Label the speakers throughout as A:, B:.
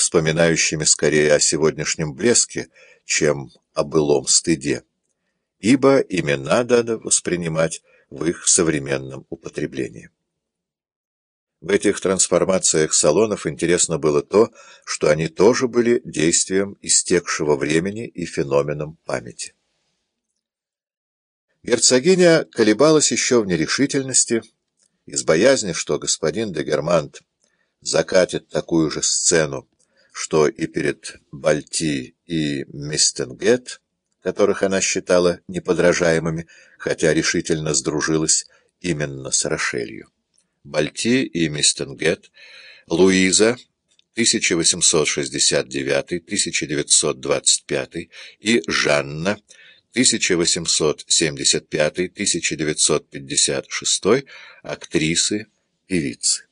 A: вспоминающими скорее о сегодняшнем блеске, чем о былом стыде, ибо имена надо воспринимать в их современном употреблении. В этих трансформациях салонов интересно было то, что они тоже были действием истекшего времени и феноменом памяти. Герцогиня колебалась еще в нерешительности, из боязни, что господин де Германт закатит такую же сцену, что и перед Бальти и Мистенгет, которых она считала неподражаемыми, хотя решительно сдружилась именно с Рошелью. Бальти и Мистенгет, Луиза, 1869-1925 и Жанна, 1875-1956, актрисы, певицы.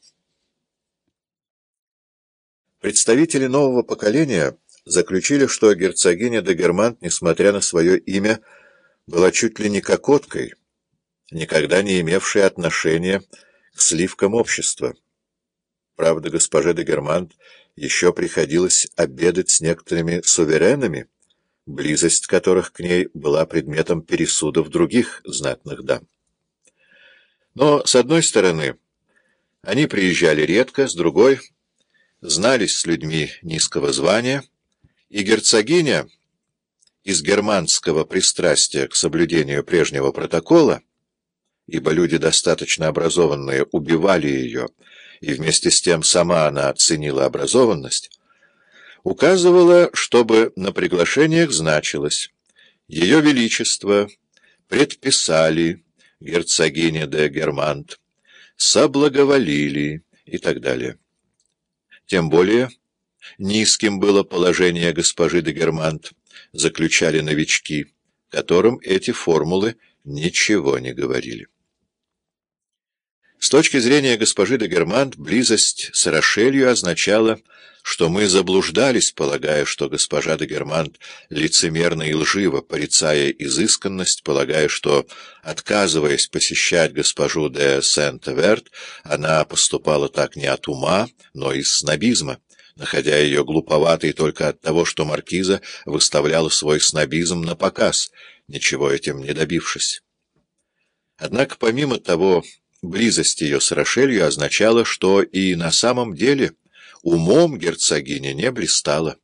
A: Представители нового поколения заключили, что герцогиня де Германт, несмотря на свое имя, была чуть ли не кокоткой, никогда не имевшей отношения к сливкам общества. Правда, госпоже де Германт еще приходилось обедать с некоторыми суверенами, близость которых к ней была предметом пересудов других знатных дам. Но, с одной стороны, они приезжали редко, с другой — знались с людьми низкого звания, и герцогиня из германского пристрастия к соблюдению прежнего протокола ибо люди достаточно образованные убивали ее, и вместе с тем сама она оценила образованность, указывала, чтобы на приглашениях значилось «Ее Величество предписали герцогине де Германт, соблаговолили» и так далее. Тем более низким было положение госпожи де Германт, заключали новички, которым эти формулы ничего не говорили. С точки зрения госпожи де Германт, близость с Рошелью означала, что мы заблуждались, полагая, что госпожа де Германт лицемерно и лживо, порицая изысканность, полагая, что, отказываясь посещать госпожу де Сент-Эверт, она поступала так не от ума, но из снобизма, находя ее глуповатой только от того, что маркиза выставляла свой снобизм на показ, ничего этим не добившись. Однако, помимо того, Близость ее с Рошелью означала, что и на самом деле умом герцогиня не блистала,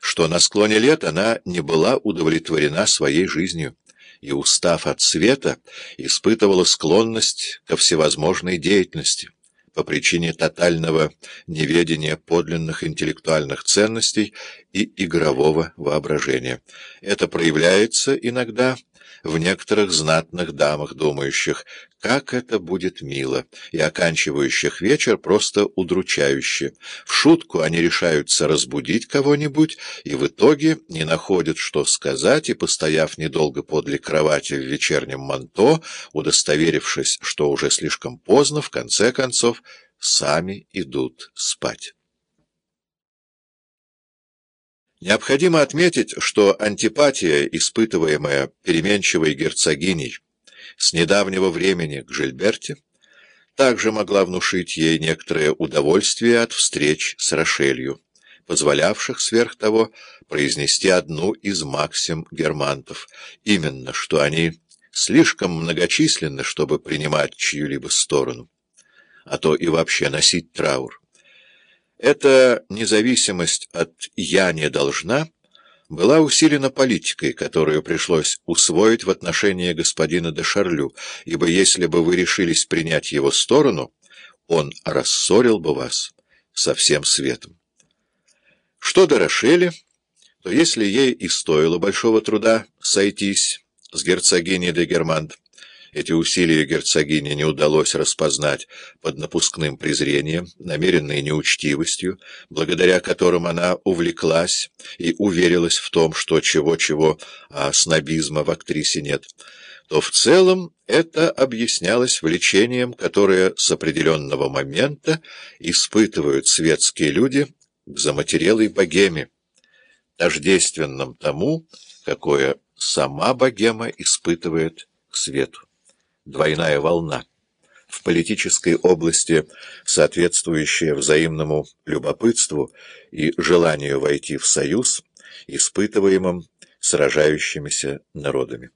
A: что на склоне лет она не была удовлетворена своей жизнью и, устав от света, испытывала склонность ко всевозможной деятельности по причине тотального неведения подлинных интеллектуальных ценностей и игрового воображения. Это проявляется иногда в некоторых знатных дамах, думающих, как это будет мило, и оканчивающих вечер просто удручающе. В шутку они решаются разбудить кого-нибудь, и в итоге не находят, что сказать, и, постояв недолго подле кровати в вечернем манто, удостоверившись, что уже слишком поздно, в конце концов, сами идут спать. Необходимо отметить, что антипатия, испытываемая переменчивой герцогиней с недавнего времени к Жильберте, также могла внушить ей некоторое удовольствие от встреч с Рошелью, позволявших сверх того произнести одну из максим германтов, именно что они слишком многочисленны, чтобы принимать чью-либо сторону, а то и вообще носить траур. Эта независимость от «я не должна» была усилена политикой, которую пришлось усвоить в отношении господина де Шарлю, ибо если бы вы решились принять его сторону, он рассорил бы вас со всем светом. Что до Рошели, то если ей и стоило большого труда сойтись с герцогиней де Германт, эти усилия герцогине не удалось распознать под напускным презрением, намеренной неучтивостью, благодаря которым она увлеклась и уверилась в том, что чего-чего, а снобизма в актрисе нет, то в целом это объяснялось влечением, которое с определенного момента испытывают светские люди к заматерелой богеме, тождественном тому, какое сама богема испытывает к свету двойная волна, в политической области, соответствующее взаимному любопытству и желанию войти в союз, испытываемым сражающимися народами.